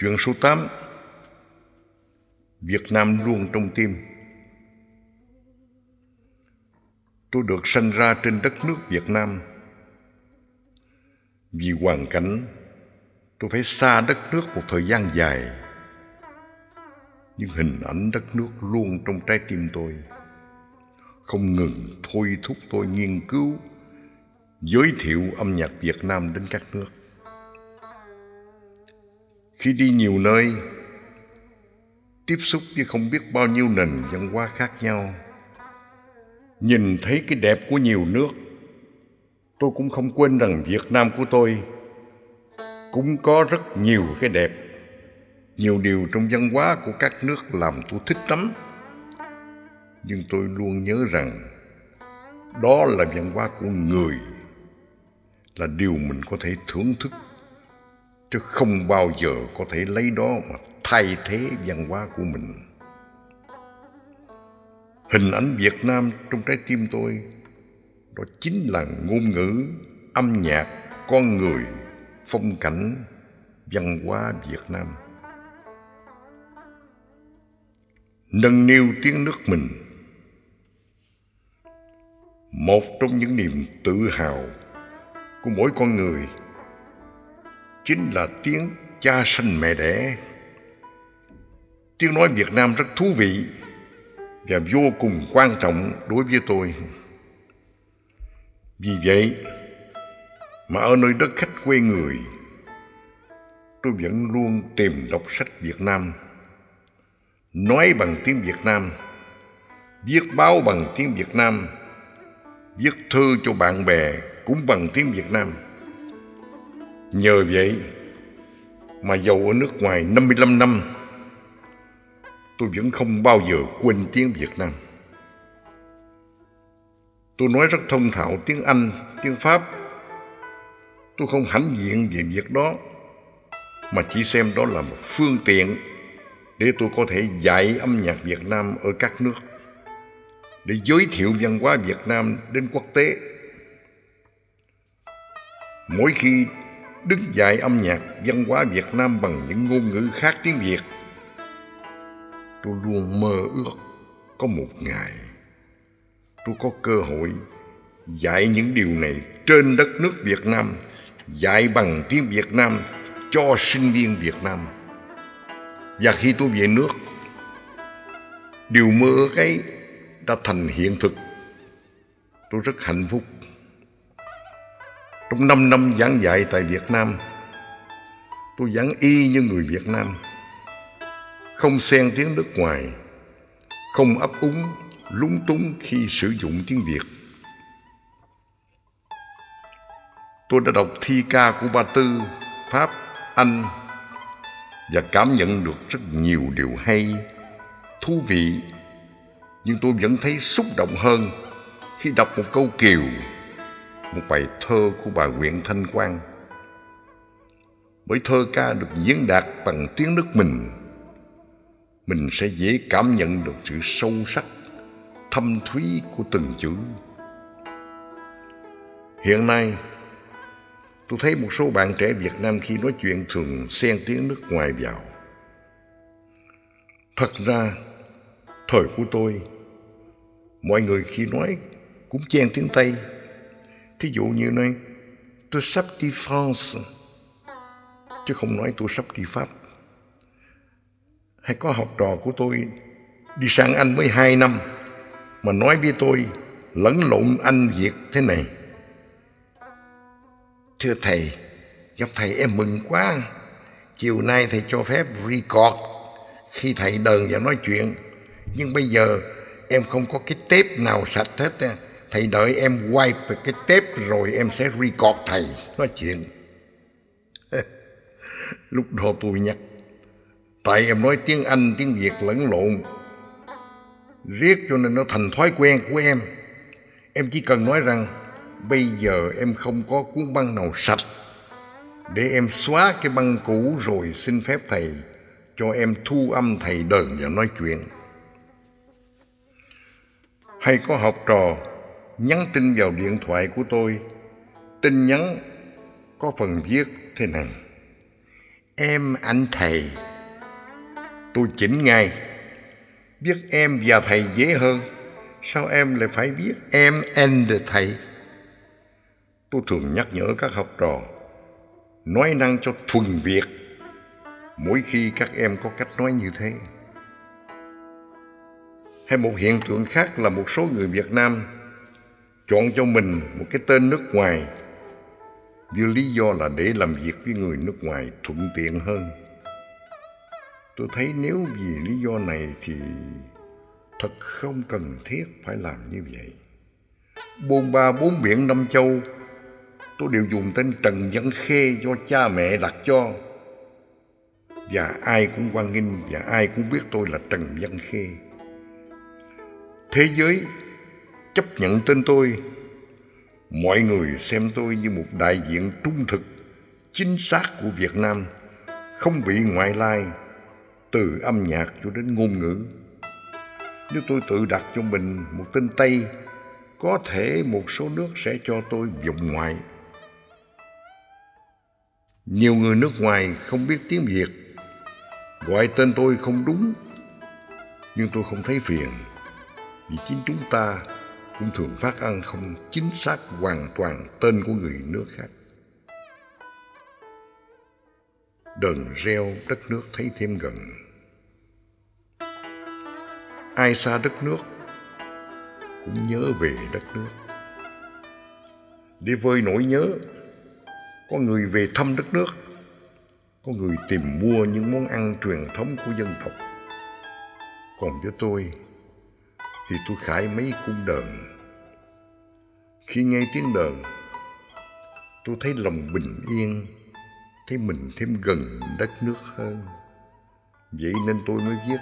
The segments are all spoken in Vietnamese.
Chuyện số 8 Việt Nam luôn trong tim. Tôi được sinh ra trên đất nước Việt Nam. Vì hoàn cảnh, tôi phải xa đất nước một thời gian dài. Nhưng hình ảnh đất nước luôn trong trái tim tôi. Không ngừng thôi thúc tôi nghiên cứu, Giới thiệu âm nhạc Việt Nam đến các nước khi đi nhiều nơi, tiếp xúc với không biết bao nhiêu nền văn hóa khác nhau, nhìn thấy cái đẹp của nhiều nước, tôi cũng không quên rằng việt nam của tôi cũng có rất nhiều cái đẹp. Nhiều điều trong văn hóa của các nước làm tôi thích lắm. Nhưng tôi luôn nhớ rằng đó là văn hóa của người, là điều mình có thể thưởng thức chứ không bao giờ có thể lấy đó mà thay thế văn hóa của mình. Hình ảnh việt nam trong trái tim tôi, đó chính là ngôn ngữ, âm nhạc, con người, phong cảnh, văn hóa việt nam. Nâng niu tiếng nước mình. Một trong những niềm tự hào của mỗi con người chính là tiếng cha sinh mẹ đẻ. Tiếng nói Việt Nam rất thú vị và vô cùng quan trọng đối với tôi. Vì vậy mà ở nơi đất khách quê người, tôi vẫn luôn tìm đọc sách Việt Nam, nói bằng tiếng Việt Nam, viết báo bằng tiếng Việt Nam, viết thư cho bạn bè cũng bằng tiếng Việt Nam. Nhờ vậy mà giàu ở nước ngoài 55 năm tôi vẫn không bao giờ quên tiếng Việt Nam. Tôi nói rất thông thạo tiếng Anh, tiếng Pháp. Tôi không hãnh diện về việc đó mà chỉ xem đó là một phương tiện để tôi có thể dạy âm nhạc Việt Nam ở các nước để giới thiệu văn hóa Việt Nam đến quốc tế. Mỗi khi đứng dạy âm nhạc văn hóa Việt Nam bằng những ngôn ngữ khác tiếng Việt. Tôi luôn mơ ước có một ngày tôi có cơ hội dạy những điều này trên đất nước Việt Nam, dạy bằng tiếng Việt Nam cho sinh viên Việt Nam. Và khi tôi về nước, điều mơ ước ấy đã thành hiện thực. Tôi rất hạnh phúc trong 5 năm giảng dạy tại Việt Nam, tôi giảng y như người Việt Nam, không xen tiếng nước ngoài, không ấp úng, lúng túng khi sử dụng tiếng Việt. Tôi đã đọc thi ca của Ba Tư, Pháp, Anh và cảm nhận được rất nhiều điều hay, thú vị, nhưng tôi vẫn thấy xúc động hơn khi đọc một câu kiều một bài thơ của bà Nguyễn Thanh Quang. Bởi thơ ca được diễn đạt bằng tiếng nước mình, mình sẽ dễ cảm nhận được sự sâu sắc, thâm thúy của từng chữ. Hiện nay, tôi thấy một số bạn trẻ Việt Nam khi nói chuyện thường xen tiếng nước ngoài vào. Thật ra, thời của tôi, mọi người khi nói cũng chen tiếng Tây Thí dụ như nói tôi sắp đi France chứ không nói tôi sắp đi Pháp. Hay có học trò của tôi đi sang Anh mới hai năm mà nói với tôi lẫn lộn Anh Việt thế này. Thưa thầy, gặp thầy em mừng quá. Chiều nay thầy cho phép record khi thầy đờn và nói chuyện. Nhưng bây giờ em không có cái tép nào sạch hết thầy đợi em wipe cái tép rồi em sẽ record thầy. Nói chuyện. Lúc đó tôi nhắc. Tại em nói tiếng anh, tiếng việt lẫn lộn. Riết cho nên nó thành thói quen của em. Em chỉ cần nói rằng, bây giờ em không có cuốn băng nào sạch. Để em xóa cái băng cũ rồi xin phép thầy cho em thu âm thầy đờn và nói chuyện. Hay có học trò nhắn tin vào điện thoại của tôi. Tin nhắn có phần viết thế này. Em anh thầy. Tôi chỉnh ngay. Biết em và thầy dễ hơn. Sao em lại phải biết em and thầy? Tôi thường nhắc nhở các học trò. Nói năng cho thuần Việt. Mỗi khi các em có cách nói như thế. Hay một hiện tượng khác là một số người Việt Nam Chọn cho mình một cái tên nước ngoài Vì lý do là để làm việc với người nước ngoài thuận tiện hơn Tôi thấy nếu vì lý do này thì thật không cần thiết phải làm như vậy. Bôn ba bốn biển năm châu, tôi đều dùng tên Trần Văn Khê do cha mẹ đặt cho. Và ai cũng quan nghênh và ai cũng biết tôi là Trần Văn Khê. Thế giới chấp nhận tên tôi, mọi người xem tôi như một đại diện trung thực, chính xác của Việt Nam, không bị ngoại lai từ âm nhạc cho đến ngôn ngữ. Nếu tôi tự đặt cho mình một tên Tây, có thể một số nước sẽ cho tôi vọng ngoại. Nhiều người nước ngoài không biết tiếng Việt, gọi tên tôi không đúng, nhưng tôi không thấy phiền, vì chính chúng ta cũng thường phát âm không chính xác hoàn toàn tên của người nước khác. Đờn reo đất nước thấy thêm gần. Ai xa đất nước cũng nhớ về đất nước. Để vơi nỗi nhớ, có người về thăm đất nước, có người tìm mua những món ăn truyền thống của dân tộc. Còn với tôi, thì tôi khải mấy cung đờn khi nghe tiếng đờn tôi thấy lòng bình yên, thấy mình thêm gần đất nước hơn. Vậy nên tôi mới viết,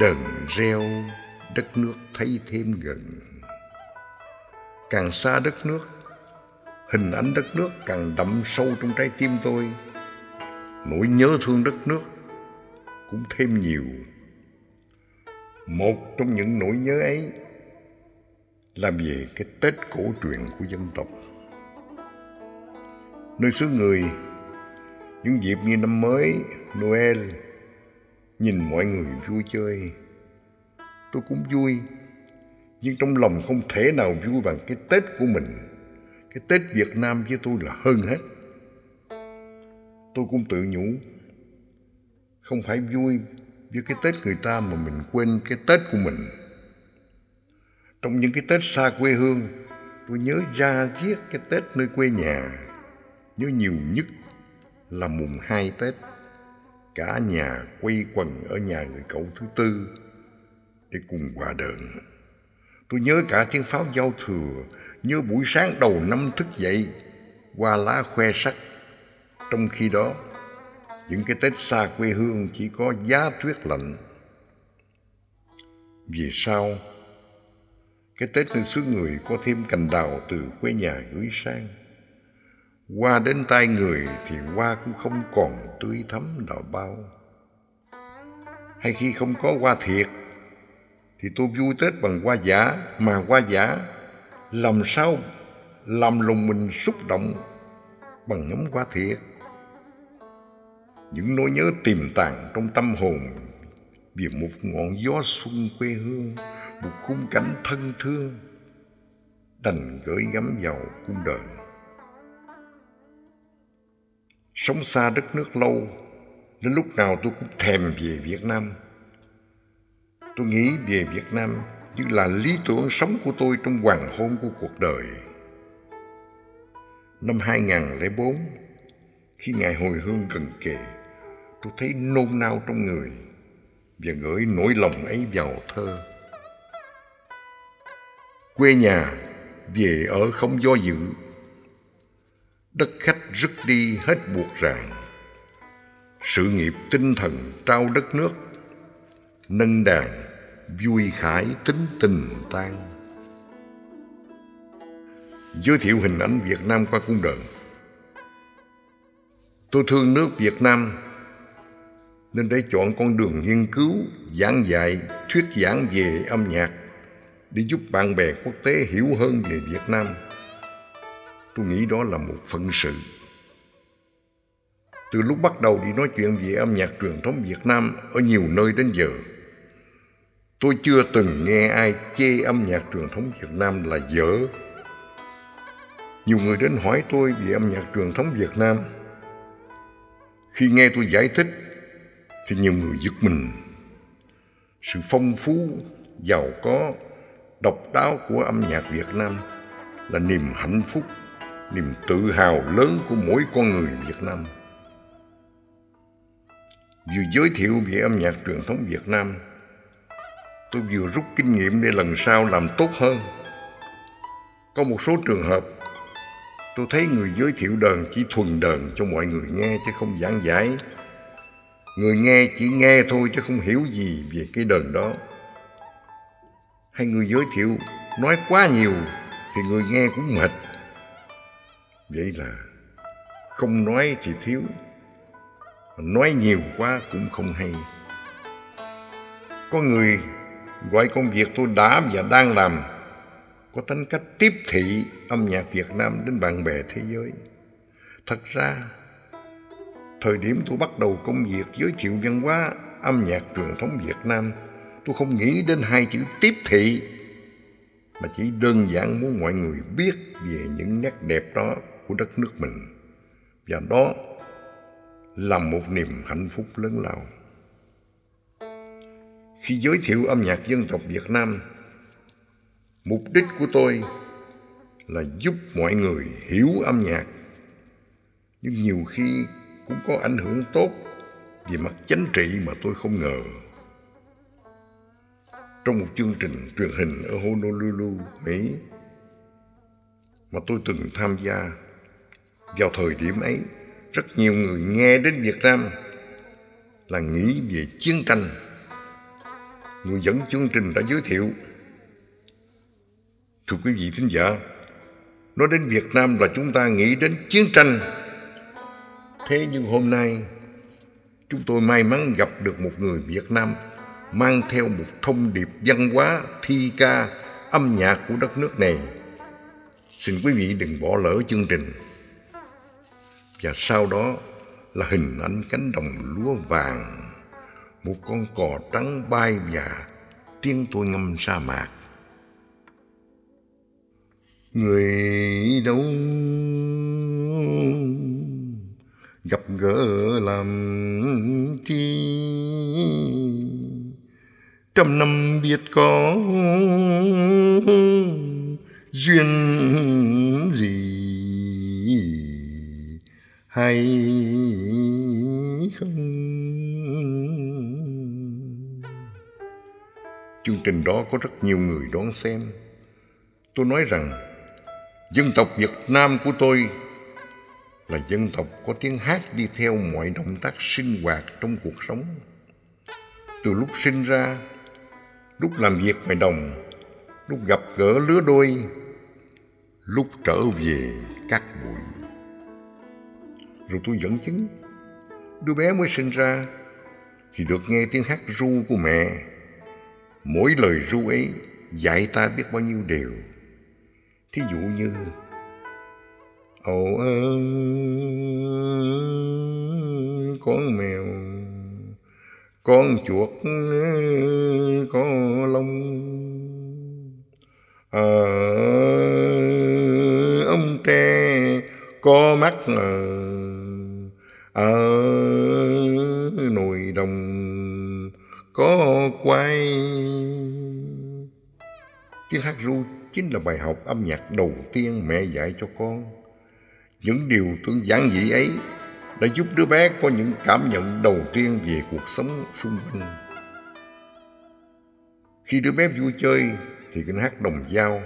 đờn reo, đất nước thấy thêm gần. Càng xa đất nước, hình ảnh đất nước càng đậm sâu trong trái tim tôi. Nỗi nhớ thương đất nước cũng thêm nhiều. Một trong những nỗi nhớ ấy là về cái tết cổ truyền của dân tộc. Nơi xứ người, những dịp như năm mới, noel, nhìn mọi người vui chơi. Tôi cũng vui, nhưng trong lòng không thể nào vui bằng cái tết của mình. Cái tết việt nam với tôi là hơn hết. Tôi cũng tự nhủ, không phải vui với cái tết người ta mà mình quên cái tết của mình trong những cái tết xa quê hương tôi nhớ ra giết cái tết nơi quê nhà nhớ nhiều nhất là mùng hai tết cả nhà quay quần ở nhà người cậu thứ tư để cùng qua đợn. Tôi nhớ cả tiếng pháo giao thừa, nhớ buổi sáng đầu năm thức dậy, qua lá khoe sắc. Trong khi đó, những cái Tết xa quê hương chỉ có giá tuyết lạnh. Vì sao? Cái Tết nơi xứ người có thêm cành đào từ quê nhà gửi sang. Qua đến tay người thì hoa cũng không còn tươi thắm đào bao. Hay khi không có hoa thiệt thì tôi vui Tết bằng hoa giả mà hoa giả làm sao làm lòng mình xúc động bằng ngắm hoa thiệt. Những nỗi nhớ tiềm tàng trong tâm hồn vì một ngọn gió xuân quê hương, một khung cảnh thân thương đành gửi gắm vào cung đời. Sống xa đất nước lâu, đến lúc nào tôi cũng thèm về Việt Nam. Tôi nghĩ về Việt Nam như là lý tưởng sống của tôi trong hoàng hôn của cuộc đời. Năm 2004, khi ngày hồi hương gần kề, tôi thấy nôn nao trong người và gửi nỗi lòng ấy vào thơ. Quê nhà về ở không do dự. Đất khách rứt đi hết buộc ràng. Sự nghiệp tinh thần trao đất nước, nâng đàn, vui khải tính tình tan. Giới thiệu hình ảnh Việt Nam qua cung đường. Tôi thương nước Việt Nam, nên để chọn con đường nghiên cứu, giảng dạy, thuyết giảng về âm nhạc để giúp bạn bè quốc tế hiểu hơn về Việt Nam tôi nghĩ đó là một phận sự từ lúc bắt đầu đi nói chuyện về âm nhạc truyền thống Việt Nam ở nhiều nơi đến giờ, tôi chưa từng nghe ai chê âm nhạc truyền thống Việt Nam là dở. Nhiều người đến hỏi tôi về âm nhạc truyền thống Việt Nam. Khi nghe tôi giải thích, thì nhiều người giật mình. Sự phong phú, giàu có, độc đáo của âm nhạc Việt Nam là niềm hạnh phúc, niềm tự hào lớn của mỗi con người Việt Nam vừa giới thiệu về âm nhạc truyền thống Việt Nam, tôi vừa rút kinh nghiệm để lần sau làm tốt hơn. Có một số trường hợp, tôi thấy người giới thiệu đờn chỉ thuần đờn cho mọi người nghe chứ không giảng giải. Người nghe chỉ nghe thôi chứ không hiểu gì về cái đờn đó. Hay người giới thiệu nói quá nhiều thì người nghe cũng mệt. Vậy là không nói thì thiếu nói nhiều quá cũng không hay có người gọi công việc tôi đã và đang làm có tính cách tiếp thị âm nhạc Việt Nam đến bạn bè thế giới. Thật ra, thời điểm tôi bắt đầu công việc giới thiệu văn hóa âm nhạc truyền thống Việt Nam, tôi không nghĩ đến hai chữ tiếp thị, mà chỉ đơn giản muốn mọi người biết về những nét đẹp đó của đất nước mình. Và đó là một niềm hạnh phúc lớn lao. Khi giới thiệu âm nhạc dân tộc Việt Nam, mục đích của tôi là giúp mọi người hiểu âm nhạc, nhưng nhiều khi cũng có ảnh hưởng tốt về mặt chính trị mà tôi không ngờ. Trong một chương trình truyền hình ở Honolulu, Mỹ, mà tôi từng tham gia, vào thời điểm ấy, rất nhiều người nghe đến Việt Nam là nghĩ về chiến tranh. Người dẫn chương trình đã giới thiệu. Thưa quý vị thính giả, nói đến Việt Nam là chúng ta nghĩ đến chiến tranh. Thế nhưng hôm nay, chúng tôi may mắn gặp được một người Việt Nam mang theo một thông điệp văn hóa, thi ca, âm nhạc của đất nước này. Xin quý vị đừng bỏ lỡ chương trình. Và sau đó là hình ảnh cánh đồng lúa vàng một con cò trắng bay và tiếng tôi ngâm sa mạc. Người đâu gặp gỡ làm chi? Trăm năm biết có duyên gì, hay không? Chương trình đó có rất nhiều người đón xem. Tôi nói rằng, dân tộc việt nam của tôi là dân tộc có tiếng hát đi theo mọi động tác sinh hoạt trong cuộc sống. Từ lúc sinh ra lúc làm việc ngoài đồng lúc gặp gỡ lứa đôi lúc trở về cát bụi rồi tôi dẫn chứng. Đứa bé mới sinh ra thì được nghe tiếng hát ru của mẹ. Mỗi lời ru ấy dạy ta biết bao nhiêu điều. Thí dụ như Ồ ơi, con mèo, con chuột ừ, có lông. À, ông tre có mắt à, ở ờ, nồi đồng có quay tiếng hát ru chính là bài học âm nhạc đầu tiên mẹ dạy cho con những điều tưởng giản dị ấy đã giúp đứa bé có những cảm nhận đầu tiên về cuộc sống xung quanh. Khi đứa bé vui chơi thì kinh hát đồng dao,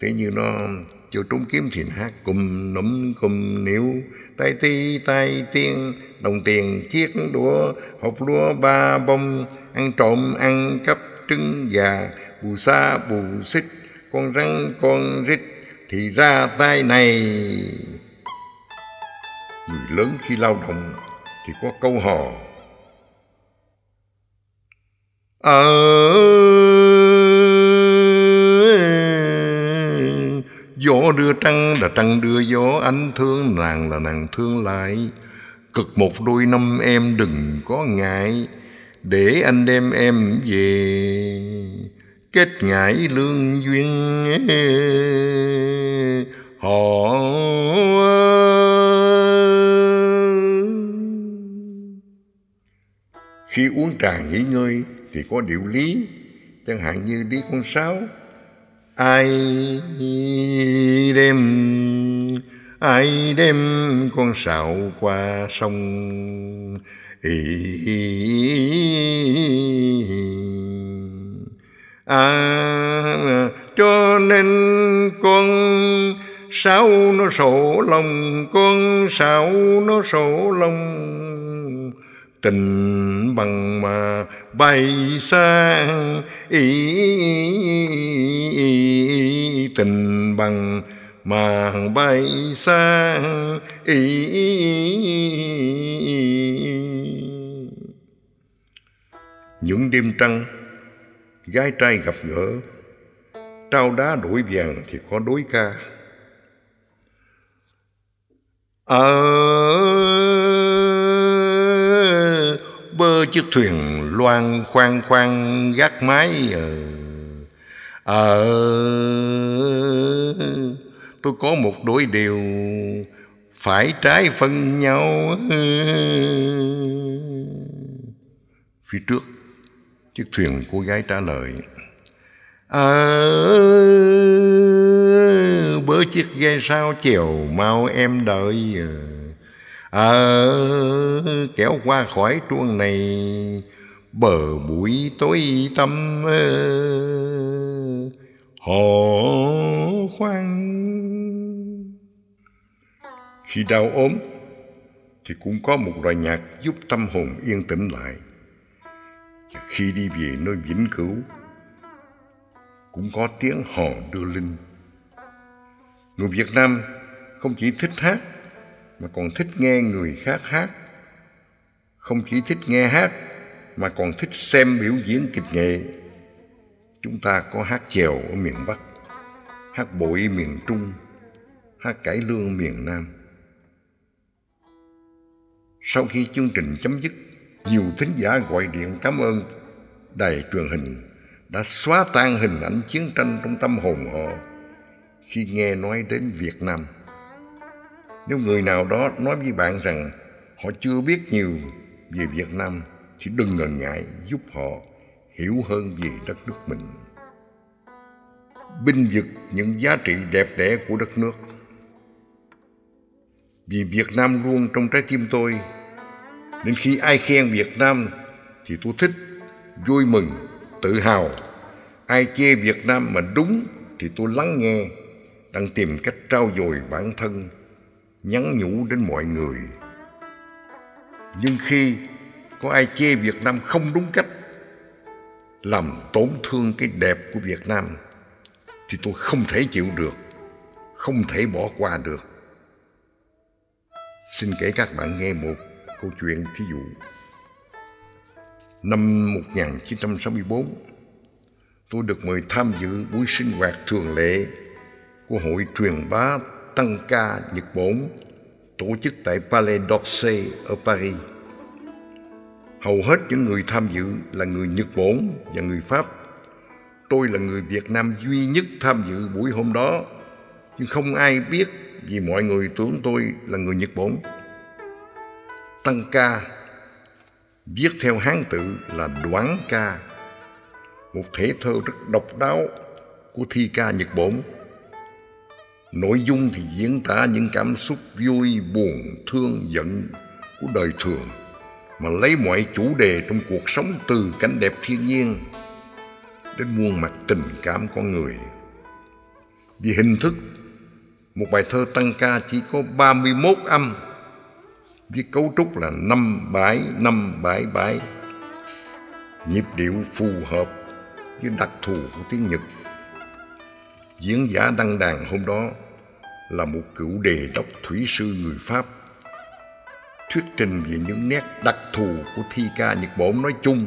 thế như nó chưa trúng kiếm thì hát cùng nấm cùng níu Tay ti tay tiên, Đồng tiền chiếc đũa, Hộp lúa ba bông, Ăn trộm ăn cắp trứng gà, Bù sa bù xích Con rắn con rít Thì ra tay này. Người lớn khi lao động Thì có câu hò. Ở Gió đưa trăng là trăng đưa gió Anh thương nàng là nàng thương lại Cực một đôi năm em đừng có ngại, Để anh đem em về. Kết ngải lương duyên Họ Khi uống trà nghỉ ngơi Thì có điều lý. Chẳng hạn như đi con sáo. Ai đem ai đem con sào qua sông? Ý, à cho nên con sáu nó sổ lòng con sáu nó sổ lòng. Tình bằng mà bay xa ý, tình bằng mà bay xa ý, những đêm trăng gái trai gặp gỡ trao đá đổi vàng thì có đối ca ở bơ chiếc thuyền loan khoan khoan gác mái ở tôi có một đôi điều phải trái phân nhau. Phía trước, chiếc thuyền cô gái trả lời. Ở bữa chiếc ghe sao chiều mau em đợi ở ờ, kéo qua khỏi truông này, bờ bụi tối tâm ờ. họ khoan. Khi đau ốm, thì cũng có một loại nhạc giúp tâm hồn yên tĩnh lại. Và khi đi về nơi vĩnh cửu, cũng có tiếng hò đưa linh người việt nam không chỉ thích hát, mà còn thích nghe người khác hát. Không chỉ thích nghe hát, mà còn thích xem biểu diễn kịch nghệ. Chúng ta có hát chèo ở miền bắc, hát bội miền trung, hát cải lương miền nam. Sau khi chương trình chấm dứt, nhiều thính giả gọi điện cảm ơn. Đài truyền hình đã xóa tan hình ảnh chiến tranh trong tâm hồn họ khi nghe nói đến Việt Nam. Nếu người nào đó nói với bạn rằng họ chưa biết nhiều về Việt Nam thì đừng ngần ngại giúp họ hiểu hơn về đất nước mình. Binh vực những giá trị đẹp đẽ của đất nước. Vì Việt Nam luôn trong trái tim tôi, nên khi ai khen Việt Nam thì tôi thích, vui mừng, tự hào. Ai chê Việt Nam mà đúng thì tôi lắng nghe, đang tìm cách trao dồi bản thân, nhắn nhủ đến mọi người. Nhưng khi có ai chê Việt Nam không đúng cách, làm tổn thương cái đẹp của Việt Nam, thì tôi không thể chịu được, không thể bỏ qua được. Xin kể các bạn nghe một câu chuyện thí dụ. Năm 1964, tôi được mời tham dự buổi sinh hoạt thường lệ của Hội truyền bá Tăng ca Nhật Bản tổ chức tại Palais d'Orsay ở Paris. Hầu hết những người tham dự là người Nhật Bản và người Pháp. Tôi là người Việt Nam duy nhất tham dự buổi hôm đó, nhưng không ai biết vì mọi người tưởng tôi là người Nhật Bản. Tăng ca viết theo Hán tự là Đoán ca, một thể thơ rất độc đáo của thi ca Nhật Bản. Nội dung thì diễn tả những cảm xúc vui, buồn, thương, giận của đời thường mà lấy mọi chủ đề trong cuộc sống từ cảnh đẹp thiên nhiên đến muôn mặt tình cảm con người. Vì hình thức, một bài thơ tăng ca chỉ có 31 âm với cấu trúc là năm bãi năm bãi bãi nhịp điệu phù hợp với đặc thù của tiếng Nhật. Diễn giả đăng đàn hôm đó là một cựu đề đốc thủy sư người Pháp thuyết trình về những nét đặc thù của thi ca Nhật bổn nói chung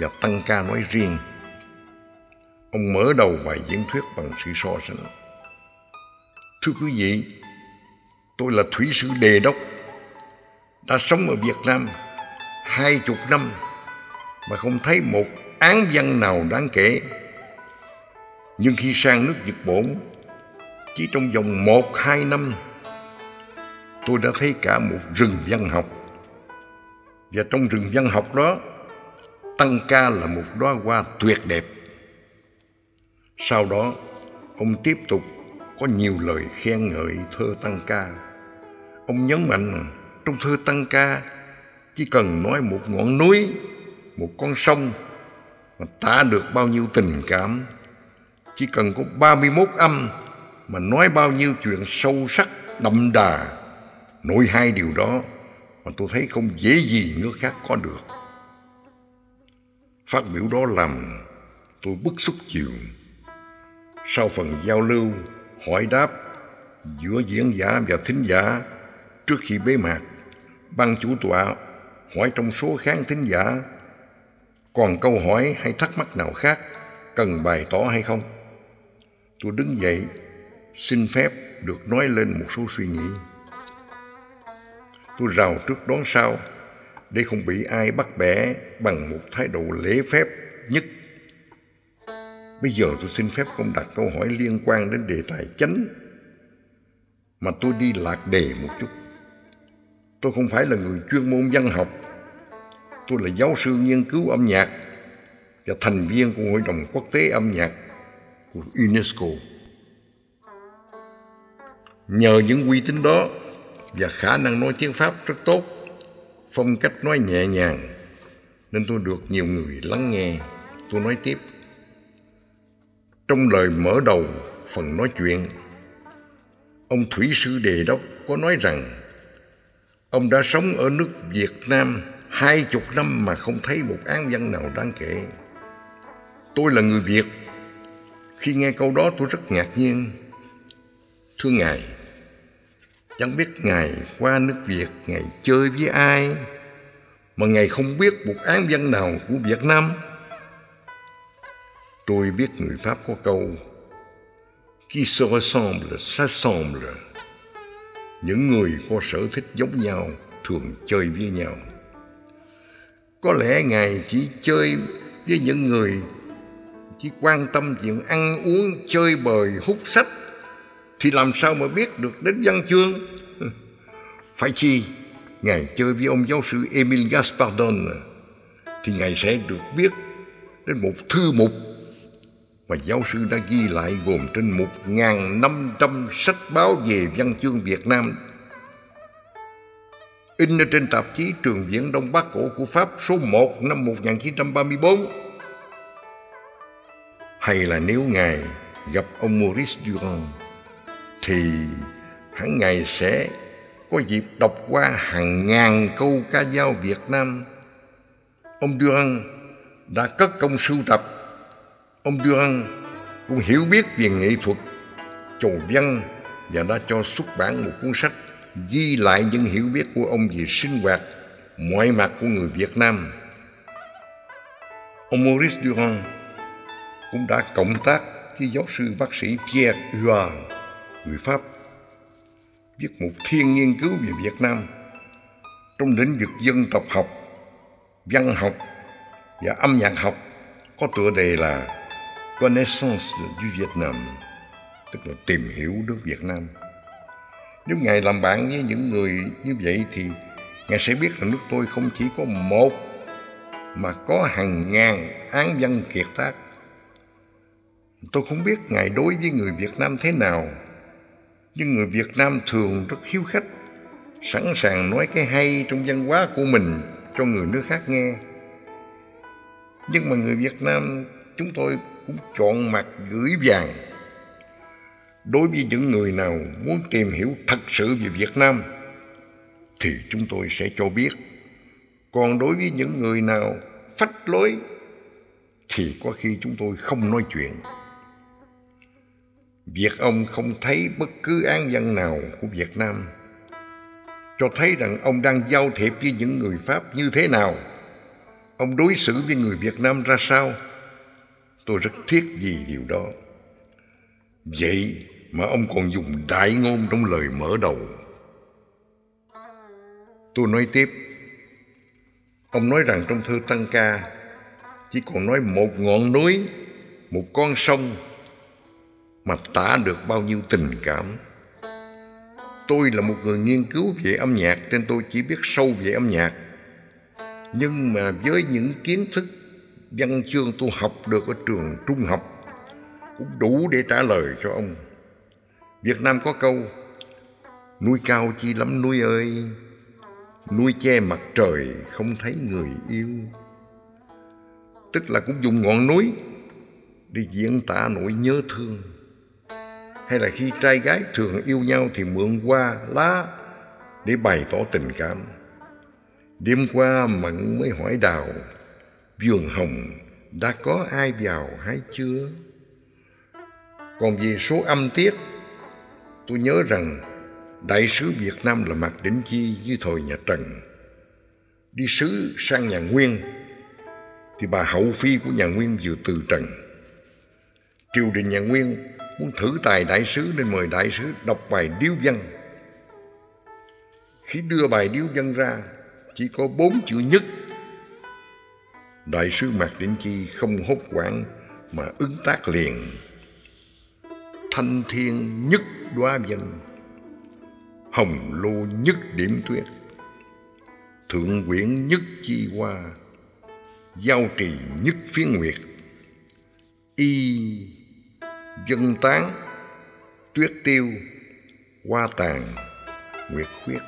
và tăng ca nói riêng. Ông mở đầu bài diễn thuyết bằng sự so sánh. Thưa quý vị, tôi là thủy sư đề đốc đã sống ở Việt Nam hai chục năm mà không thấy một án văn nào đáng kể. Nhưng khi sang nước Nhật Bổn, chỉ trong vòng một hai năm, tôi đã thấy cả một rừng văn học. Và trong rừng văn học đó, Tăng ca là một đóa hoa tuyệt đẹp. Sau đó, ông tiếp tục có nhiều lời khen ngợi thơ Tăng ca. Ông nhấn mạnh trong thơ Tăng ca chỉ cần nói một ngọn núi, một con sông mà tả được bao nhiêu tình cảm. Chỉ cần có 31 âm mà nói bao nhiêu chuyện sâu sắc, đậm đà. Nội hai điều đó mà tôi thấy không dễ gì nước khác có được. Phát biểu đó làm tôi bức xúc chiều. Sau phần giao lưu, hỏi đáp giữa diễn giả và thính giả trước khi bế mạc, ban chủ tọa hỏi trong số khán thính giả còn câu hỏi hay thắc mắc nào khác cần bày tỏ hay không? Tôi đứng dậy, xin phép được nói lên một số suy nghĩ. Tôi rào trước đón sau để không bị ai bắt bẻ bằng một thái độ lễ phép nhất. Bây giờ tôi xin phép không đặt câu hỏi liên quan đến đề tài chánh, mà tôi đi lạc đề một chút. Tôi không phải là người chuyên môn văn học. Tôi là giáo sư nghiên cứu âm nhạc và thành viên của Hội đồng Quốc tế âm nhạc của UNESCO. Nhờ những uy tín đó và khả năng nói tiếng Pháp rất tốt, phong cách nói nhẹ nhàng, nên tôi được nhiều người lắng nghe. Tôi nói tiếp. Trong lời mở đầu phần nói chuyện, ông Thủy Sư Đề Đốc có nói rằng ông đã sống ở nước Việt Nam hai chục năm mà không thấy một án văn nào đáng kể. Tôi là người Việt. Khi nghe câu đó tôi rất ngạc nhiên. Thưa Ngài, chẳng biết Ngài qua nước Việt Ngài chơi với ai mà Ngài không biết một án văn nào của Việt Nam. Tôi biết người Pháp có câu Qui se ressemble, s'assemble. Những người có sở thích giống nhau thường chơi với nhau. Có lẽ Ngài chỉ chơi với những người chỉ quan tâm chuyện ăn uống, chơi bời, hút sách thì làm sao mà biết được đến văn chương? Phải chi Ngài chơi với ông giáo sư Emil Gaspardon thì Ngài sẽ được biết đến một thư mục mà giáo sư đã ghi lại gồm trên 1.500 sách báo về văn chương Việt Nam in ở trên tạp chí Trường Viện Đông Bắc Cổ của Pháp số 1 năm 1934. Hay là nếu Ngài gặp ông Maurice Durand thì hẳn Ngài sẽ có dịp đọc qua hàng ngàn câu ca dao Việt Nam. Ông Durand đã cất công sưu tập. Ông Durand cũng hiểu biết về nghệ thuật chầu văn và đã cho xuất bản một cuốn sách ghi lại những hiểu biết của ông về sinh hoạt mọi mặt của người Việt Nam. Ông Maurice Durand cũng đã cộng tác với giáo sư bác sĩ Pierre Huard, người Pháp, viết một thiên nghiên cứu về Việt Nam trong lĩnh vực dân tộc học, văn học và âm nhạc học có tựa đề là Connaissance du Việt Nam, tức là tìm hiểu nước Việt Nam. Nếu Ngài làm bạn với những người như vậy thì Ngài sẽ biết là nước tôi không chỉ có một mà có hàng ngàn án văn kiệt tác. Tôi không biết Ngài đối với người Việt Nam thế nào, nhưng người Việt Nam thường rất hiếu khách, sẵn sàng nói cái hay trong văn hóa của mình cho người nước khác nghe. Nhưng mà người Việt Nam chúng tôi cũng chọn mặt gửi vàng đối với những người nào muốn tìm hiểu thật sự về Việt Nam thì chúng tôi sẽ cho biết. Còn đối với những người nào phách lối thì có khi chúng tôi không nói chuyện. Việc ông không thấy bất cứ án văn nào của Việt Nam cho thấy rằng ông đang giao thiệp với những người Pháp như thế nào. Ông đối xử với người Việt Nam ra sao? Tôi rất thiết vì điều đó. Vậy mà ông còn dùng đại ngôn trong lời mở đầu. Tôi nói tiếp. Ông nói rằng trong thơ Tăng Ca chỉ còn nói một ngọn núi, một con sông mà tả được bao nhiêu tình cảm. Tôi là một người nghiên cứu về âm nhạc, nên tôi chỉ biết sâu về âm nhạc. Nhưng mà với những kiến thức văn chương tôi học được ở trường trung học cũng đủ để trả lời cho ông. Việt Nam có câu Nuôi cao chi lắm nuôi ơi Nuôi che mặt trời không thấy người yêu Tức là cũng dùng ngọn núi Để diễn tả nỗi nhớ thương hay là khi trai gái thường yêu nhau Thì mượn hoa lá Để bày tỏ tình cảm Đêm qua mận mới hỏi đào, Vườn hồng đã có ai vào hay chưa Còn về số âm tiết, Tôi nhớ rằng Đại sứ Việt Nam là Mạc Đỉnh Chi dưới thời nhà Trần. Đi sứ sang nhà Nguyên thì bà hậu phi của nhà Nguyên vừa từ trần. Triều đình nhà Nguyên muốn thử tài đại sứ nên mời đại sứ đọc bài điếu văn. Khi đưa bài điếu văn ra, chỉ có bốn chữ nhất. Đại sứ Mạc định Chi không hốt hoảng mà ứng tác liền. Thanh thiên nhất đoá văn, hồng lô nhất điểm tuyết thượng quyển nhất chi hoa, giao trì nhất phiến nguyệt y dân tán, tuyết tiêu, hoa tàn, nguyệt khuyết.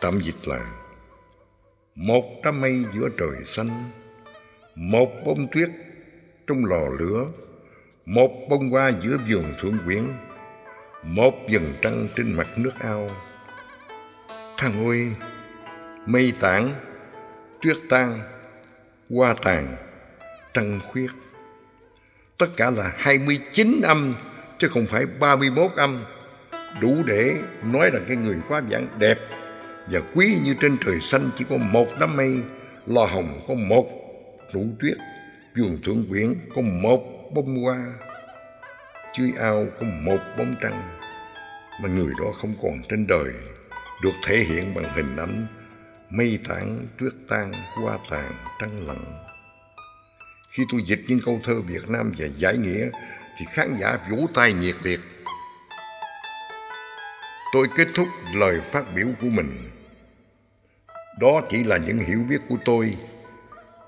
Tạm dịch là, một đám mây giữa trời xanh, một bông tuyết trong lò lửa, một bông hoa giữa vườn thượng quyển, một dần trăng trên mặt nước ao. Thằng ơi mây tản, tuyết tan, hoa tàn, trăng khuyết tất cả là 29 âm, chứ không phải 31 âm. Đủ để nói rằng cái người quá vãng đẹp. Và quý như trên trời xanh chỉ có một đám mây, lò hồng có một nụ tuyết, vườn thượng quyển có một bông hoa chui ao có một bóng trăng. Mà người đó không còn trên đời, được thể hiện bằng hình ảnh mây tản, tuyết tan, hoa tàn, trăng lặng khi tôi dịch những câu thơ Việt Nam và giải nghĩa, thì khán giả vỗ tay nhiệt liệt. Tôi kết thúc lời phát biểu của mình. Đó chỉ là những hiểu biết của tôi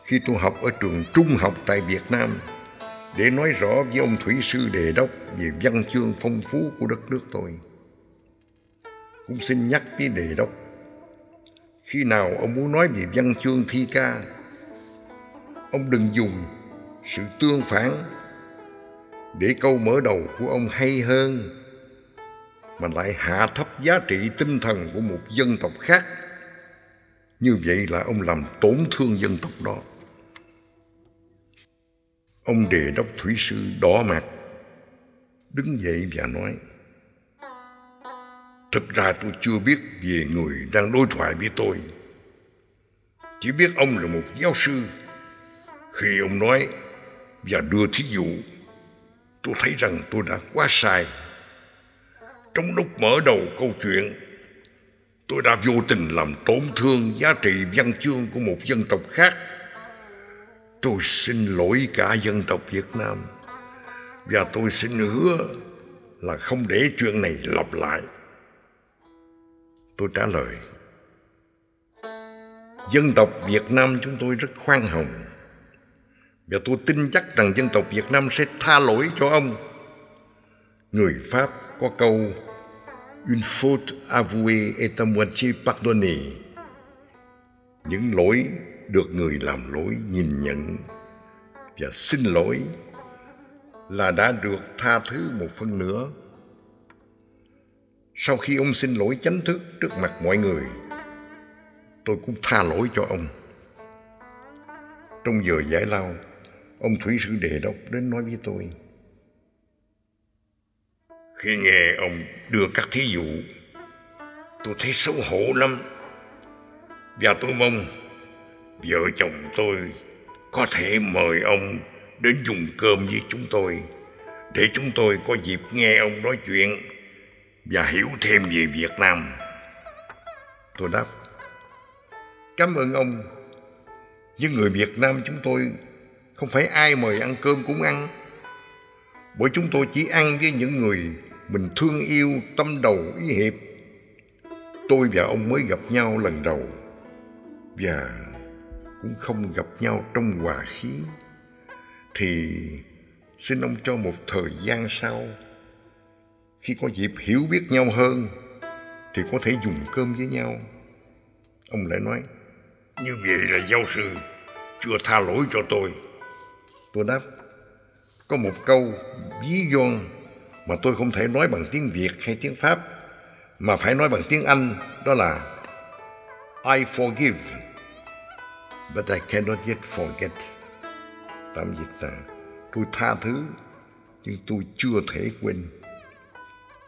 khi tôi học ở trường trung học tại Việt Nam để nói rõ với ông thủy sư đề đốc về văn chương phong phú của đất nước tôi. Cũng xin nhắc với đề đốc, khi nào ông muốn nói về văn chương thi ca, ông đừng dùng sự tương phản để câu mở đầu của ông hay hơn, mà lại hạ thấp giá trị tinh thần của một dân tộc khác như vậy là ông làm tổn thương dân tộc đó ông đề đốc thủy sư đỏ mặt, đứng dậy và nói Thực ra tôi chưa biết về người đang đối thoại với tôi. Chỉ biết ông là một giáo sư. Khi ông nói và đưa thí dụ, tôi thấy rằng tôi đã quá sai. Trong lúc mở đầu câu chuyện, tôi đã vô tình làm tổn thương giá trị văn chương của một dân tộc khác. Tôi xin lỗi cả dân tộc Việt Nam và tôi xin hứa là không để chuyện này lặp lại. Tôi trả lời Dân tộc Việt Nam chúng tôi rất khoan hồng và tôi tin chắc rằng dân tộc Việt Nam sẽ tha lỗi cho ông. Người Pháp có câu Une faute à avouée est à moitié pardonnée Những lỗi được người làm lỗi nhìn nhận Và xin lỗi là đã được tha thứ một phần nữa. Sau khi ông xin lỗi chánh thức trước mặt mọi người, tôi cũng tha lỗi cho ông. Trong giờ giải lao, ông Thủy sư đề đốc đến nói với tôi. Khi nghe ông đưa các thí dụ, tôi thấy xấu hổ lắm. Và tôi mong vợ chồng tôi có thể mời ông đến dùng cơm với chúng tôi để chúng tôi có dịp nghe ông nói chuyện và hiểu thêm về Việt Nam. Tôi đáp Cảm ơn ông. Nhưng người Việt Nam chúng tôi không phải ai mời ăn cơm cũng ăn. Bởi chúng tôi chỉ ăn với những người mình thương yêu, tâm đầu, ý hiệp. Tôi và ông mới gặp nhau lần đầu và cũng không gặp nhau trong hòa khí thì xin ông cho một thời gian sau, khi có dịp hiểu biết nhau hơn thì có thể dùng cơm với nhau ông lại nói, như vậy là giáo sư chưa tha lỗi cho tôi tôi đáp có một câu ví von mà tôi không thể nói bằng tiếng việt hay tiếng pháp mà phải nói bằng tiếng anh đó là i forgive but I cannot yet forget. Tạm dịch là tôi tha thứ nhưng tôi chưa thể quên.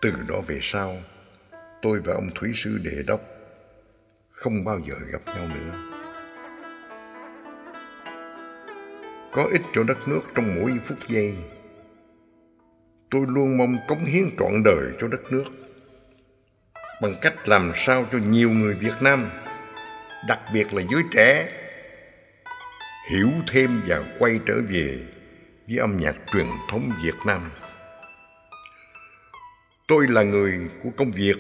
Từ đó về sau, tôi và ông Thủy sư Đề Đốc không bao giờ gặp nhau nữa. Có ích cho đất nước trong mỗi phút giây. Tôi luôn mong cống hiến trọn đời cho đất nước bằng cách làm sao cho nhiều người Việt Nam, đặc biệt là giới trẻ, hiểu thêm và quay trở về với âm nhạc truyền thống Việt Nam. Tôi là người của công việc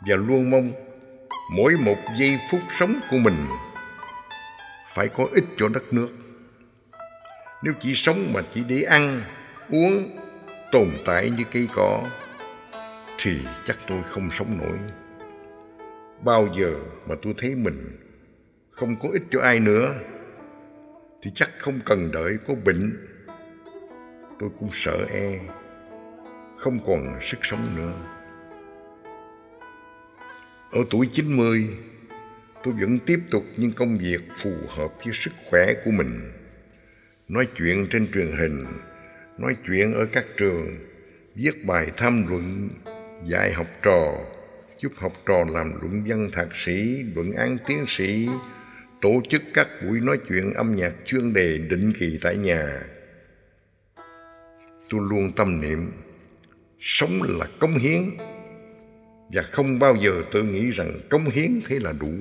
và luôn mong mỗi một giây phút sống của mình phải có ích cho đất nước. Nếu chỉ sống mà chỉ để ăn, uống, tồn tại như cây cỏ thì chắc tôi không sống nổi. Bao giờ mà tôi thấy mình không có ích cho ai nữa thì chắc không cần đợi có bệnh. Tôi cũng sợ e không còn sức sống nữa. Ở tuổi 90 tôi vẫn tiếp tục những công việc phù hợp với sức khỏe của mình nói chuyện trên truyền hình, nói chuyện ở các trường, viết bài tham luận, dạy học trò, giúp học trò làm luận văn thạc sĩ, luận án tiến sĩ, tổ chức các buổi nói chuyện âm nhạc chuyên đề định kỳ tại nhà. Tôi luôn tâm niệm, sống là cống hiến, và không bao giờ tự nghĩ rằng cống hiến thế là đủ.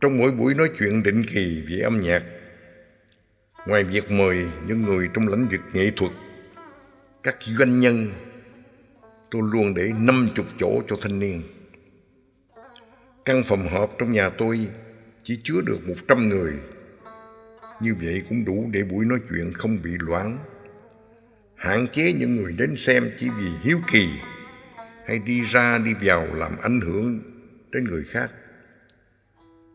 Trong mỗi buổi nói chuyện định kỳ về âm nhạc, ngoài việc mời những người trong lĩnh vực nghệ thuật, các doanh nhân, tôi luôn để năm chục chỗ cho thanh niên. Căn phòng họp trong nhà tôi chỉ chứa được một trăm người. Như vậy cũng đủ để buổi nói chuyện không bị loãng. Hạn chế những người đến xem chỉ vì hiếu kỳ hay đi ra đi vào làm ảnh hưởng đến người khác.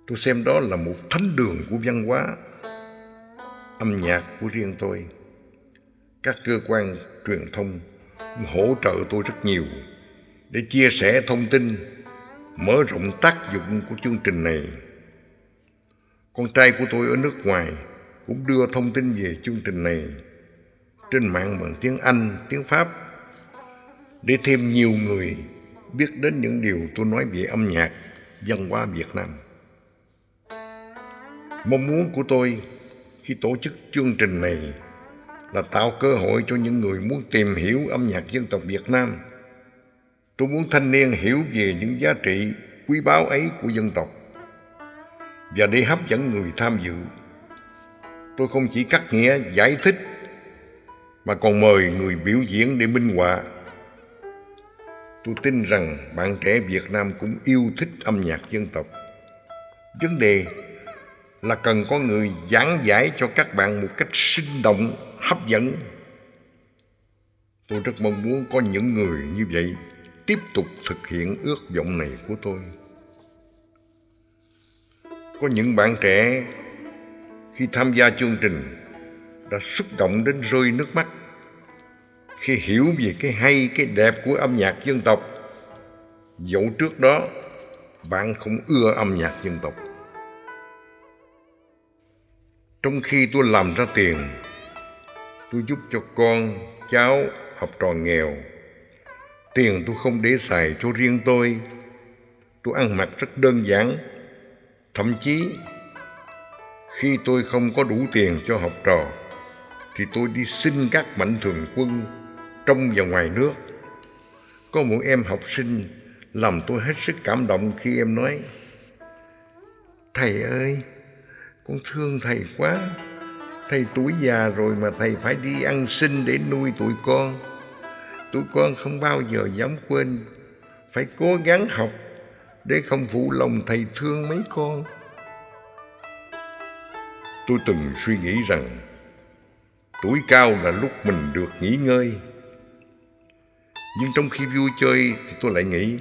Tôi xem đó là một thánh đường của văn hóa, âm nhạc của riêng tôi. Các cơ quan truyền thông hỗ trợ tôi rất nhiều để chia sẻ thông tin mở rộng tác dụng của chương trình này. Con trai của tôi ở nước ngoài cũng đưa thông tin về chương trình này trên mạng bằng tiếng Anh, tiếng Pháp để thêm nhiều người biết đến những điều tôi nói về âm nhạc, văn hóa Việt Nam. Mong muốn của tôi khi tổ chức chương trình này là tạo cơ hội cho những người muốn tìm hiểu âm nhạc dân tộc Việt Nam Tôi muốn thanh niên hiểu về những giá trị, quý báu ấy của dân tộc và để hấp dẫn người tham dự. Tôi không chỉ cắt nghĩa, giải thích, mà còn mời người biểu diễn để minh họa. Tôi tin rằng bạn trẻ Việt Nam cũng yêu thích âm nhạc dân tộc. Vấn đề là cần có người giảng giải cho các bạn một cách sinh động, hấp dẫn. Tôi rất mong muốn có những người như vậy tiếp tục thực hiện ước vọng này của tôi. Có những bạn trẻ khi tham gia chương trình đã xúc động đến rơi nước mắt. Khi hiểu về cái hay cái đẹp của âm nhạc dân tộc dẫu trước đó bạn không ưa âm nhạc dân tộc trong khi tôi làm ra tiền tôi giúp cho con cháu học trò nghèo Tiền tôi không để xài cho riêng tôi. Tôi ăn mặc rất đơn giản. Thậm chí khi tôi không có đủ tiền cho học trò thì tôi đi xin các mạnh thường quân trong và ngoài nước. Có một em học sinh Làm tôi hết sức cảm động khi em nói Thầy ơi, con thương thầy quá. Thầy tuổi già rồi mà thầy phải đi ăn xin để nuôi tụi con. Tụi con không bao giờ dám quên. Phải cố gắng học Để không phụ lòng thầy thương mấy con. Tôi từng suy nghĩ rằng Tuổi cao là lúc mình được nghỉ ngơi. Nhưng trong khi vui chơi thì tôi lại nghĩ,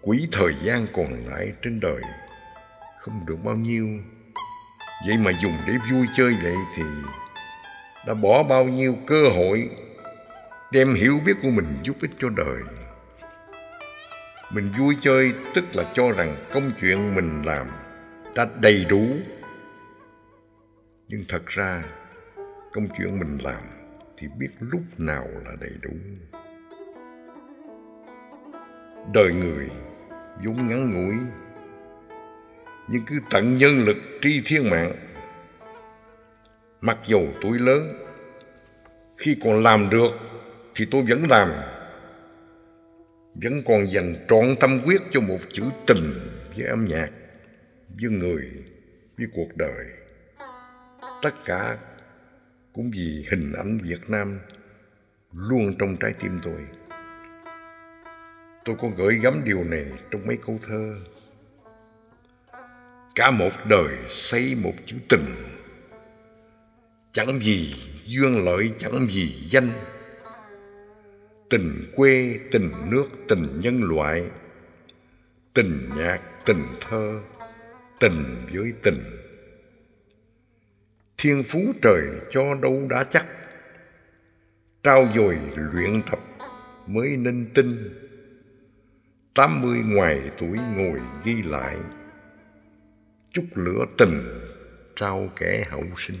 Quỹ thời gian còn lại trên đời Không được bao nhiêu. Vậy mà dùng để vui chơi vậy thì Đã bỏ bao nhiêu cơ hội Đem hiểu biết của mình giúp ích cho đời. Mình vui chơi tức là cho rằng công chuyện mình làm đã đầy đủ. Nhưng thật ra, công chuyện mình làm thì biết lúc nào là đầy đủ. Đời người vốn ngắn ngủi nhưng cứ tận nhân lực tri thiên mạng mặc dầu tuổi lớn, khi còn làm được thì tôi vẫn làm vẫn còn dành trọn tâm huyết cho một chữ tình với âm nhạc, với người, với cuộc đời tất cả cũng vì hình ảnh Việt Nam luôn trong trái tim tôi. Tôi có gửi gắm điều này trong mấy câu thơ. Cả một đời xây một chữ tình, chẳng gì duyên lợi chẳng gì danh. Tình quê, tình nước, tình nhân loại, tình nhạc, tình thơ, tình với tình. Thiên phú trời cho đâu đã chắc. Trao dồi luyện tập mới nên tin. Tám mươi ngoài tuổi ngồi ghi lại chút lửa tình trao kẻ hậu sinh.